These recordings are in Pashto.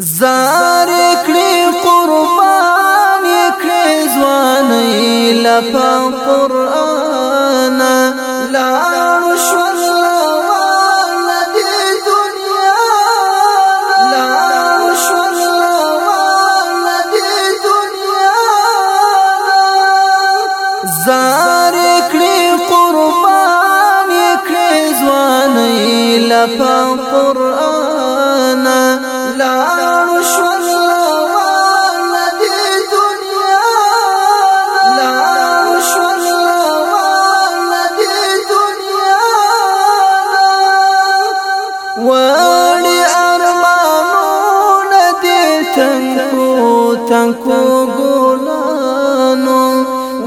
زار کړي قربان کړي ځواني لپا قران لا شل زار کړي قربان کړي ځواني لپا قران تنکو ګلانو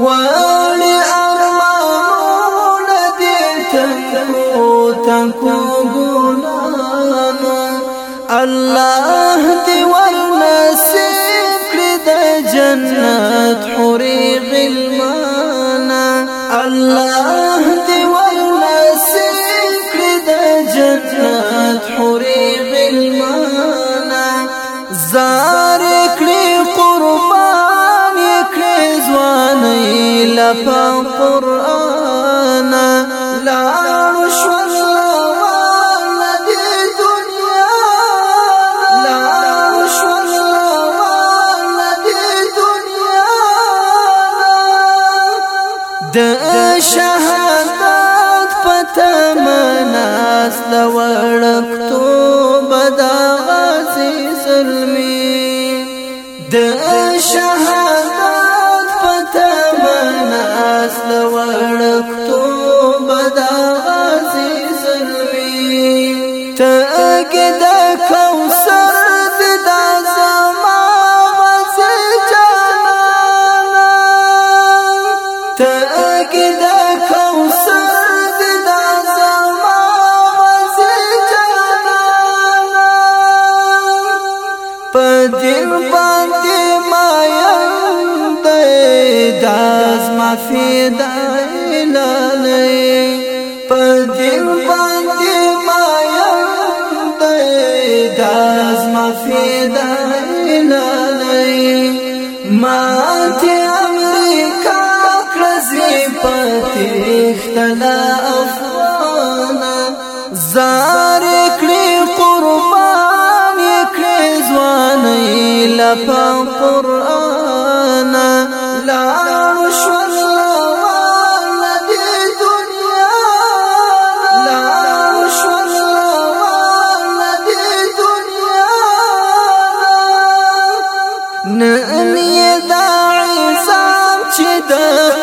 وړي ارمانونه دې تنکو تنکو ګلانو الله دې شهادت پته مناس لوړکتو بدا غازي سلمي د شهادت پته مناس لوړکتو بدا غازي سلمي تاګه معافی د الهی په دې باندې ما یاد دا از معافی د الهی ما ته امریکا کړزې پته اختلاف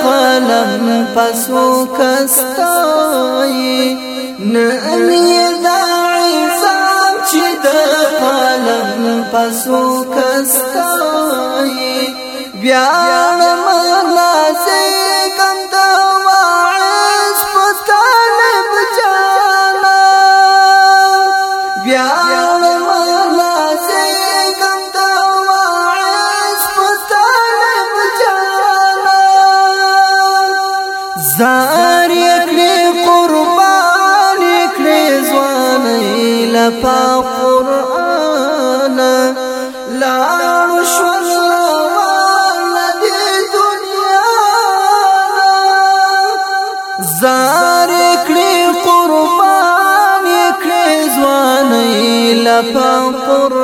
قلم پسو کستای نامی دا عزام چی دا قلم پسو کستای بیان مانا سیکم دا واعش پتالب جانا بیان زار یکړې قربان یکړې ځوان لا په قران لا شول زار یکړې قربان یکړې ځوان لا په قران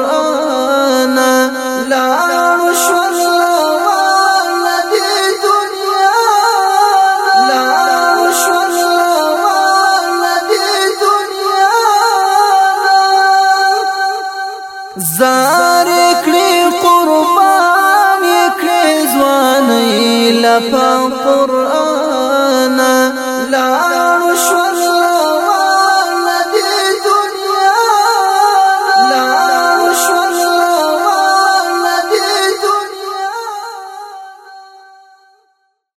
زار کړي قربان کړي ځواني لپاره